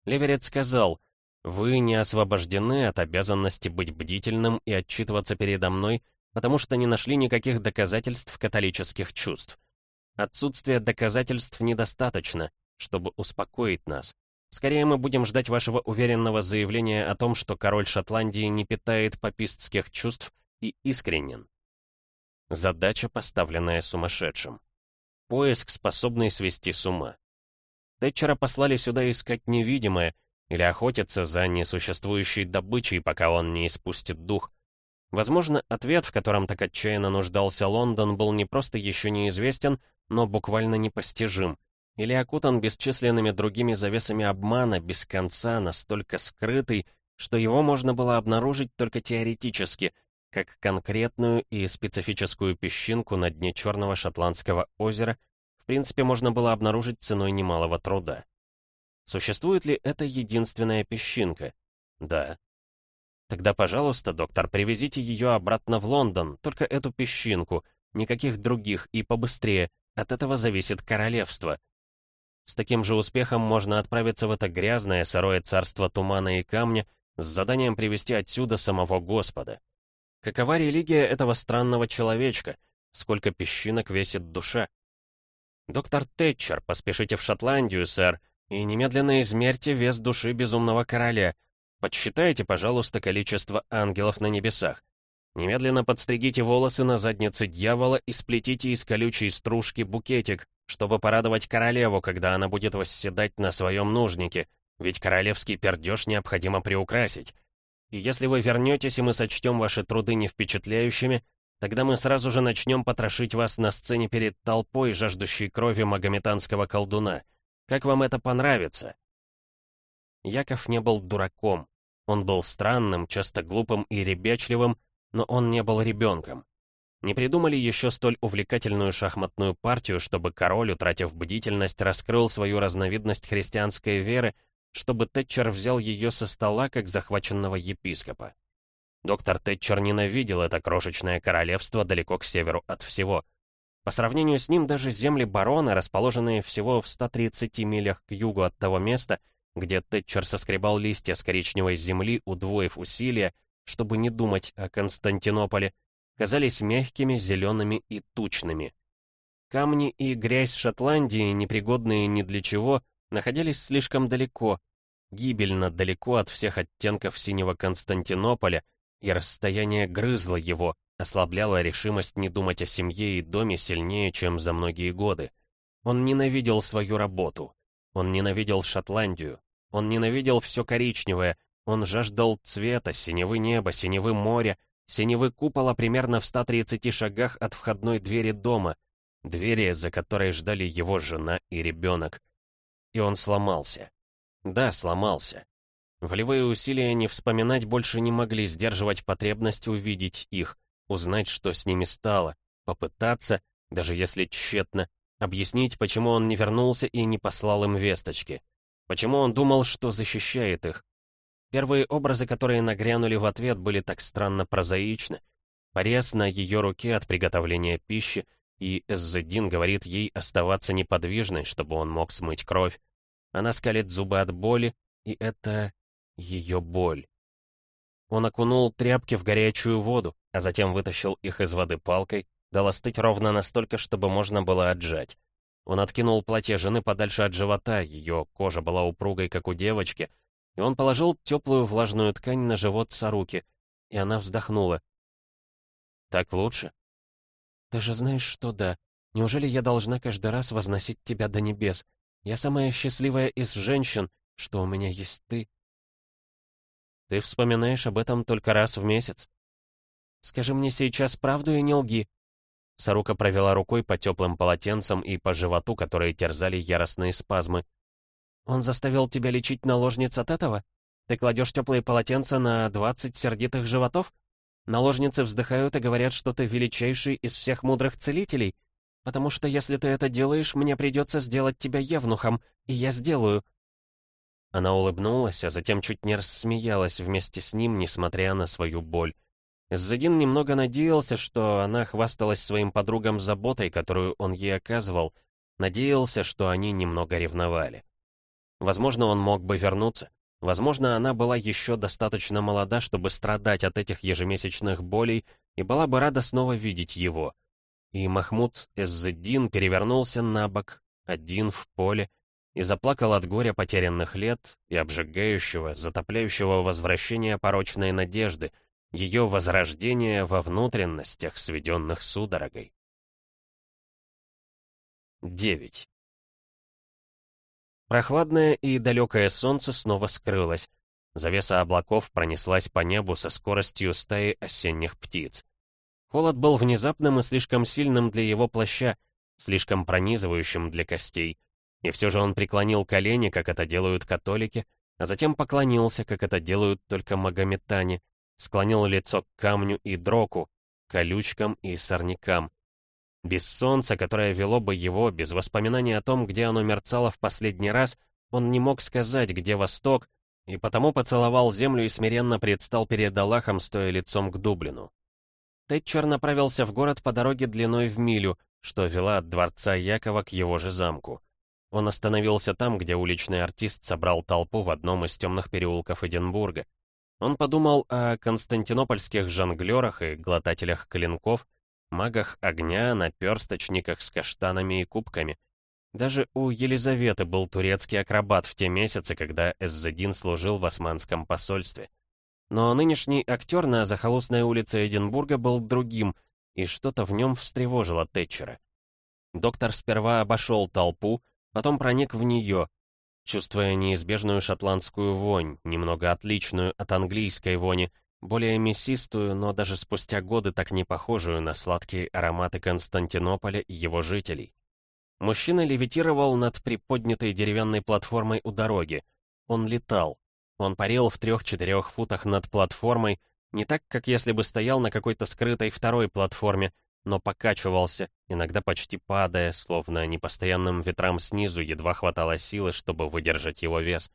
Леверет сказал, «Вы не освобождены от обязанности быть бдительным и отчитываться передо мной, потому что не нашли никаких доказательств католических чувств. Отсутствие доказательств недостаточно, чтобы успокоить нас. Скорее мы будем ждать вашего уверенного заявления о том, что король Шотландии не питает попистских чувств и искренен. Задача, поставленная сумасшедшим. Поиск, способный свести с ума. Тэтчера послали сюда искать невидимое или охотиться за несуществующей добычей, пока он не испустит дух. Возможно, ответ, в котором так отчаянно нуждался Лондон, был не просто еще неизвестен, но буквально непостижим — или окутан бесчисленными другими завесами обмана без конца, настолько скрытый, что его можно было обнаружить только теоретически, как конкретную и специфическую песчинку на дне Черного Шотландского озера, в принципе, можно было обнаружить ценой немалого труда. Существует ли это единственная песчинка? Да. Тогда, пожалуйста, доктор, привезите ее обратно в Лондон, только эту песчинку, никаких других и побыстрее, от этого зависит королевство. С таким же успехом можно отправиться в это грязное, сырое царство тумана и камня с заданием привести отсюда самого Господа. Какова религия этого странного человечка? Сколько песчинок весит душа? Доктор Тэтчер, поспешите в Шотландию, сэр, и немедленно измерьте вес души безумного короля. Подсчитайте, пожалуйста, количество ангелов на небесах. Немедленно подстригите волосы на заднице дьявола и сплетите из колючей стружки букетик, чтобы порадовать королеву, когда она будет восседать на своем нужнике, ведь королевский пердеж необходимо приукрасить. И если вы вернетесь, и мы сочтем ваши труды не впечатляющими, тогда мы сразу же начнем потрошить вас на сцене перед толпой, жаждущей крови магометанского колдуна. Как вам это понравится?» Яков не был дураком. Он был странным, часто глупым и ребячливым, но он не был ребенком. Не придумали еще столь увлекательную шахматную партию, чтобы король, утратив бдительность, раскрыл свою разновидность христианской веры, чтобы Тэтчер взял ее со стола, как захваченного епископа. Доктор Тэтчер ненавидел это крошечное королевство далеко к северу от всего. По сравнению с ним даже земли барона, расположенные всего в 130 милях к югу от того места, где Тэтчер соскребал листья с коричневой земли, удвоив усилия, чтобы не думать о Константинополе, казались мягкими, зелеными и тучными. Камни и грязь Шотландии, непригодные ни для чего, находились слишком далеко, гибельно далеко от всех оттенков синего Константинополя, и расстояние грызло его, ослабляло решимость не думать о семье и доме сильнее, чем за многие годы. Он ненавидел свою работу. Он ненавидел Шотландию. Он ненавидел все коричневое. Он жаждал цвета, синевы неба, синевы моря, синевы купола примерно в 130 шагах от входной двери дома, двери, за которой ждали его жена и ребенок. И он сломался. Да, сломался. Волевые усилия не вспоминать больше не могли сдерживать потребность увидеть их, узнать, что с ними стало, попытаться, даже если тщетно, объяснить, почему он не вернулся и не послал им весточки. Почему он думал, что защищает их. Первые образы, которые нагрянули в ответ, были так странно прозаичны. Порез на ее руке от приготовления пищи, и Эззедин говорит ей оставаться неподвижной, чтобы он мог смыть кровь. Она скалит зубы от боли, и это ее боль. Он окунул тряпки в горячую воду, а затем вытащил их из воды палкой, дал остыть ровно настолько, чтобы можно было отжать. Он откинул платье жены подальше от живота, ее кожа была упругой, как у девочки, и он положил теплую влажную ткань на живот Саруки, и она вздохнула. «Так лучше?» «Ты же знаешь, что да. Неужели я должна каждый раз возносить тебя до небес? Я самая счастливая из женщин, что у меня есть ты, ты вспоминаешь об этом только раз в месяц. Скажи мне сейчас правду и не лги. Сарука провела рукой по теплым полотенцам и по животу, которые терзали яростные спазмы. Он заставил тебя лечить наложниц от этого? Ты кладешь теплые полотенца на двадцать сердитых животов? Наложницы вздыхают и говорят, что ты величайший из всех мудрых целителей. Потому что если ты это делаешь, мне придется сделать тебя евнухом, и я сделаю. Она улыбнулась, а затем чуть не рассмеялась вместе с ним, несмотря на свою боль. Задин немного надеялся, что она хвасталась своим подругам заботой, которую он ей оказывал, надеялся, что они немного ревновали. Возможно, он мог бы вернуться. Возможно, она была еще достаточно молода, чтобы страдать от этих ежемесячных болей, и была бы рада снова видеть его. И Махмуд Эззеддин перевернулся на бок, один в поле, и заплакал от горя потерянных лет и обжигающего, затопляющего возвращения порочной надежды, ее возрождения во внутренностях, сведенных судорогой. 9. Прохладное и далекое солнце снова скрылось. Завеса облаков пронеслась по небу со скоростью стаи осенних птиц. Холод был внезапным и слишком сильным для его плаща, слишком пронизывающим для костей — и все же он преклонил колени, как это делают католики, а затем поклонился, как это делают только магометане, склонил лицо к камню и дроку, колючкам и сорнякам. Без солнца, которое вело бы его, без воспоминаний о том, где оно мерцало в последний раз, он не мог сказать, где восток, и потому поцеловал землю и смиренно предстал перед Аллахом, стоя лицом к Дублину. Тэтчер направился в город по дороге длиной в милю, что вела от дворца Якова к его же замку. Он остановился там, где уличный артист собрал толпу в одном из темных переулков Эдинбурга. Он подумал о константинопольских жонглерах и глотателях клинков, магах огня, наперсточниках с каштанами и кубками. Даже у Елизаветы был турецкий акробат в те месяцы, когда Эззедин служил в османском посольстве. Но нынешний актер на захолустной улице Эдинбурга был другим, и что-то в нем встревожило Тэтчера. Доктор сперва обошел толпу, Потом проник в нее, чувствуя неизбежную шотландскую вонь, немного отличную от английской вони, более мясистую, но даже спустя годы так не похожую на сладкие ароматы Константинополя и его жителей. Мужчина левитировал над приподнятой деревянной платформой у дороги. Он летал. Он парил в трех-четырех футах над платформой, не так, как если бы стоял на какой-то скрытой второй платформе, но покачивался, иногда почти падая, словно непостоянным ветрам снизу едва хватало силы, чтобы выдержать его вес.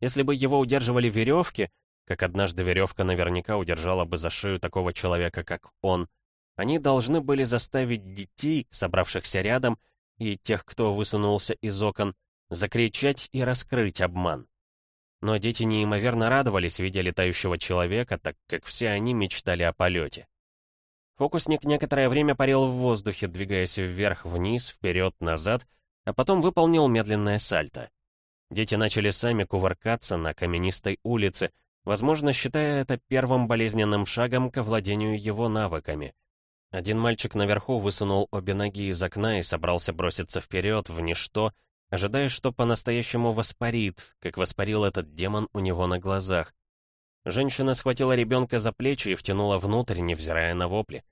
Если бы его удерживали веревки, как однажды веревка наверняка удержала бы за шею такого человека, как он, Они должны были заставить детей, собравшихся рядом, и тех, кто высунулся из окон, закричать и раскрыть обман. Но дети неимоверно радовались, видя летающего человека, так как все они мечтали о полете. Фокусник некоторое время парил в воздухе, двигаясь вверх-вниз, вперед-назад, а потом выполнил медленное сальто. Дети начали сами кувыркаться на каменистой улице, возможно, считая это первым болезненным шагом к владению его навыками. Один мальчик наверху высунул обе ноги из окна и собрался броситься вперед, в ничто, ожидая, что по-настоящему воспарит, как воспарил этот демон у него на глазах. Женщина схватила ребенка за плечи и втянула внутрь, невзирая на вопли.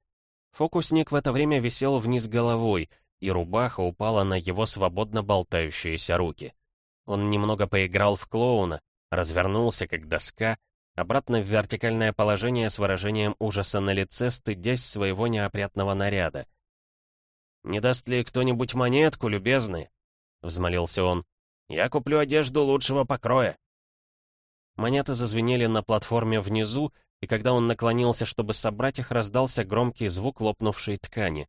Фокусник в это время висел вниз головой, и рубаха упала на его свободно болтающиеся руки. Он немного поиграл в клоуна, развернулся, как доска, обратно в вертикальное положение с выражением ужаса на лице, стыдясь своего неопрятного наряда. «Не даст ли кто-нибудь монетку, любезный?» — взмолился он. «Я куплю одежду лучшего покроя». Монеты зазвенели на платформе внизу, и когда он наклонился, чтобы собрать их, раздался громкий звук лопнувшей ткани.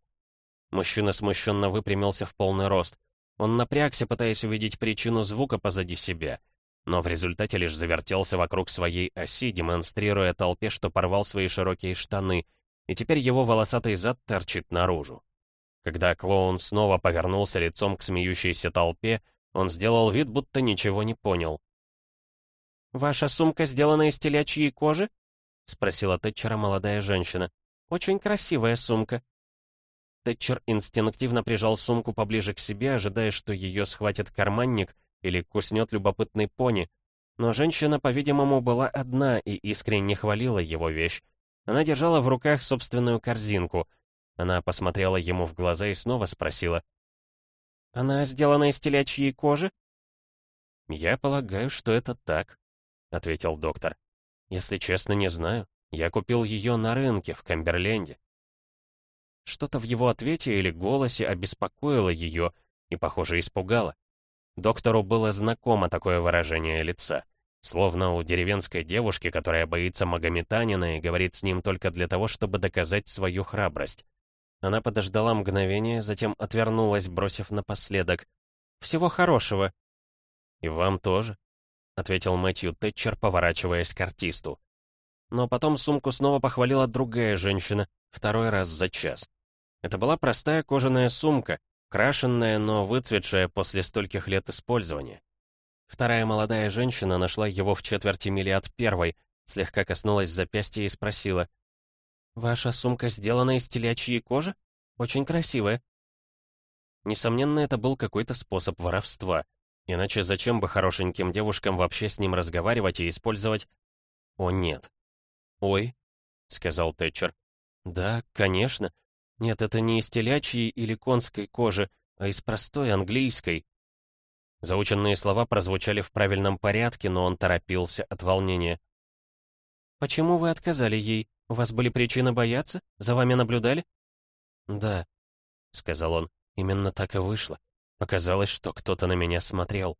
Мужчина смущенно выпрямился в полный рост. Он напрягся, пытаясь увидеть причину звука позади себя, но в результате лишь завертелся вокруг своей оси, демонстрируя толпе, что порвал свои широкие штаны, и теперь его волосатый зад торчит наружу. Когда клоун снова повернулся лицом к смеющейся толпе, он сделал вид, будто ничего не понял. «Ваша сумка сделана из телячьей кожи?» — спросила Тэтчера молодая женщина. «Очень красивая сумка». Тэтчер инстинктивно прижал сумку поближе к себе, ожидая, что ее схватит карманник или куснет любопытный пони. Но женщина, по-видимому, была одна и искренне хвалила его вещь. Она держала в руках собственную корзинку. Она посмотрела ему в глаза и снова спросила. «Она сделана из телячьей кожи?» «Я полагаю, что это так», — ответил доктор. «Если честно, не знаю. Я купил ее на рынке в Камберленде». Что-то в его ответе или голосе обеспокоило ее и, похоже, испугало. Доктору было знакомо такое выражение лица. Словно у деревенской девушки, которая боится магометанина и говорит с ним только для того, чтобы доказать свою храбрость. Она подождала мгновение, затем отвернулась, бросив напоследок. «Всего хорошего». «И вам тоже», — ответил Мэтью Тэтчер, поворачиваясь к артисту. Но потом сумку снова похвалила другая женщина, второй раз за час. Это была простая кожаная сумка, крашенная, но выцветшая после стольких лет использования. Вторая молодая женщина нашла его в четверти мили от первой, слегка коснулась запястья и спросила. «Ваша сумка сделана из телячьей кожи? Очень красивая». Несомненно, это был какой-то способ воровства. Иначе зачем бы хорошеньким девушкам вообще с ним разговаривать и использовать... О, нет. «Ой», — сказал Тэтчер. «Да, конечно. Нет, это не из телячьей или конской кожи, а из простой английской». Заученные слова прозвучали в правильном порядке, но он торопился от волнения. «Почему вы отказали ей? У вас были причины бояться? За вами наблюдали?» «Да», — сказал он, — «именно так и вышло. Показалось, что кто-то на меня смотрел.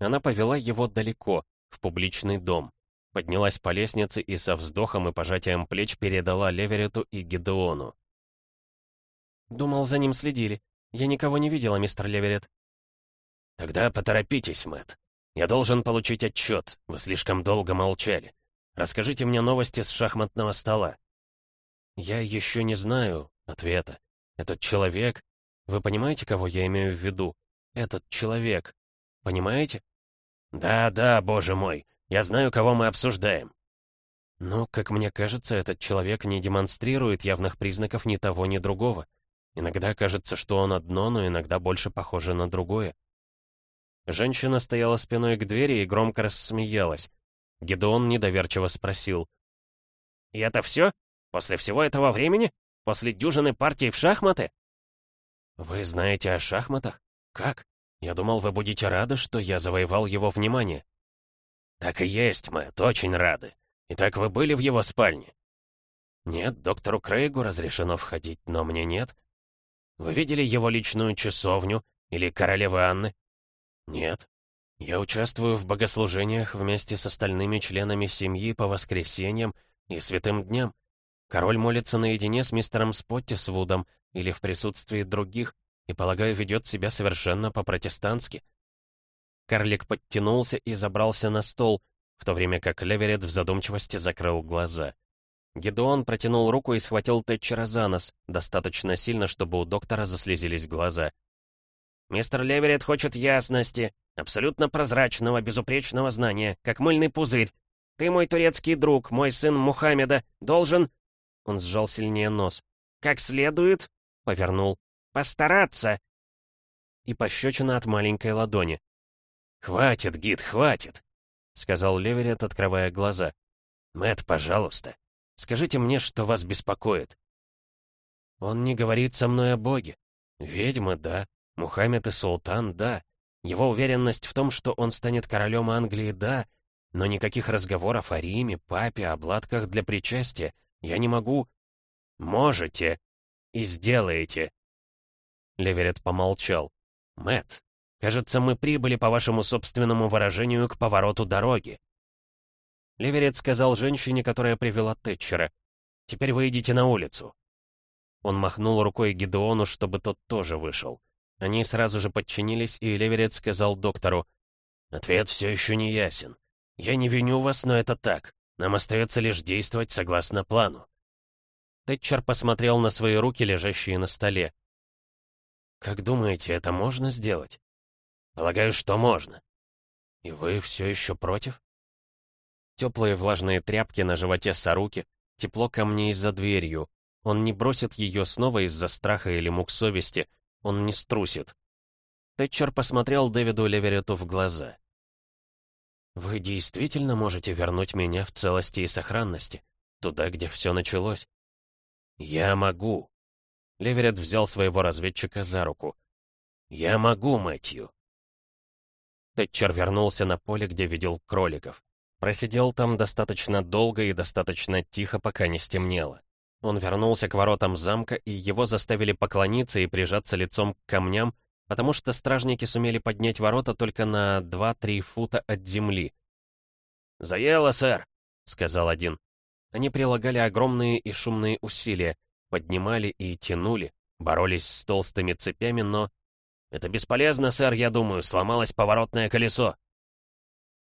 Она повела его далеко, в публичный дом. Поднялась по лестнице и со вздохом и пожатием плеч передала Леверету и Гедеону. «Думал, за ним следили. Я никого не видела, мистер Леверет». «Тогда поторопитесь, Мэтт. Я должен получить отчет. Вы слишком долго молчали. Расскажите мне новости с шахматного стола». «Я еще не знаю ответа. Этот человек, вы понимаете, кого я имею в виду? Этот человек. Понимаете? Да, да, боже мой. Я знаю, кого мы обсуждаем. Но, как мне кажется, этот человек не демонстрирует явных признаков ни того, ни другого. Иногда кажется, что он одно, но иногда больше похоже на другое. Женщина стояла спиной к двери и громко рассмеялась. Гедеон недоверчиво спросил. «И это все? После всего этого времени? После дюжины партий в шахматы?» «Вы знаете о шахматах? Как? Я думал, вы будете рады, что я завоевал его внимание». «Так и есть, Мэтт, очень рады. Итак, вы были в его спальне?» «Нет, доктору Крейгу разрешено входить, но мне нет». «Вы видели его личную часовню или королевы Анны?» «Нет. Я участвую в богослужениях вместе с остальными членами семьи по воскресеньям и святым дням. Король молится наедине с мистером Споттисвудом или в присутствии других, и, полагаю, ведет себя совершенно по-протестантски. Карлик подтянулся и забрался на стол, в то время как Леверет в задумчивости закрыл глаза. Гедеон протянул руку и схватил Тэтчера за нос, достаточно сильно, чтобы у доктора заслезились глаза. «Мистер Леверет хочет ясности, абсолютно прозрачного, безупречного знания, как мыльный пузырь. Ты мой турецкий друг, мой сын Мухаммеда, должен...» Он сжал сильнее нос. «Как следует...» — повернул. «Постараться!» И пощечина от маленькой ладони. «Хватит, гид, хватит!» — сказал Леверет, открывая глаза. Мэт, пожалуйста, скажите мне, что вас беспокоит». «Он не говорит со мной о Боге. Ведьмы, да. Мухаммед и Султан, да. Его уверенность в том, что он станет королем Англии, да. Но никаких разговоров о Риме, папе, обладках для причастия. Я не могу...» «Можете. И сделаете». Леверет помолчал. Мэт, кажется, мы прибыли, по вашему собственному выражению, к повороту дороги». Леверет сказал женщине, которая привела Тэтчера. «Теперь вы идите на улицу». Он махнул рукой Гидеону, чтобы тот тоже вышел. Они сразу же подчинились, и Леверет сказал доктору, «Ответ все еще не ясен. Я не виню вас, но это так. Нам остается лишь действовать согласно плану». Тэтчер посмотрел на свои руки, лежащие на столе. «Как думаете, это можно сделать?» «Полагаю, что можно». «И вы все еще против?» Теплые влажные тряпки на животе Саруки, тепло камней за дверью. Он не бросит ее снова из-за страха или мук совести. Он не струсит. Тэтчер посмотрел Дэвиду Леверету в глаза. «Вы действительно можете вернуть меня в целости и сохранности, туда, где все началось?» «Я могу». Леверет взял своего разведчика за руку. «Я могу, Мэтью». Тэтчер вернулся на поле, где видел кроликов. Просидел там достаточно долго и достаточно тихо, пока не стемнело. Он вернулся к воротам замка, и его заставили поклониться и прижаться лицом к камням, потому что стражники сумели поднять ворота только на 2-3 фута от земли. «Заело, сэр», — сказал один. Они прилагали огромные и шумные усилия, поднимали и тянули, боролись с толстыми цепями, но... «Это бесполезно, сэр, я думаю, сломалось поворотное колесо».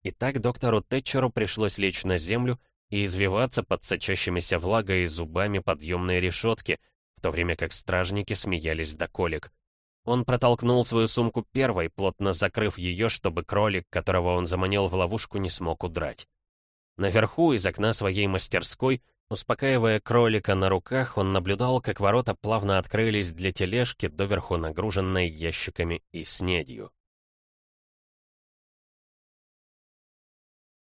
И так доктору Тэтчеру пришлось лечь на землю и извиваться под сочащимися влагой и зубами подъемной решетки, в то время как стражники смеялись до колик. Он протолкнул свою сумку первой, плотно закрыв ее, чтобы кролик, которого он заманил в ловушку, не смог удрать. Наверху, из окна своей мастерской, успокаивая кролика на руках, он наблюдал, как ворота плавно открылись для тележки, доверху нагруженной ящиками и снедью.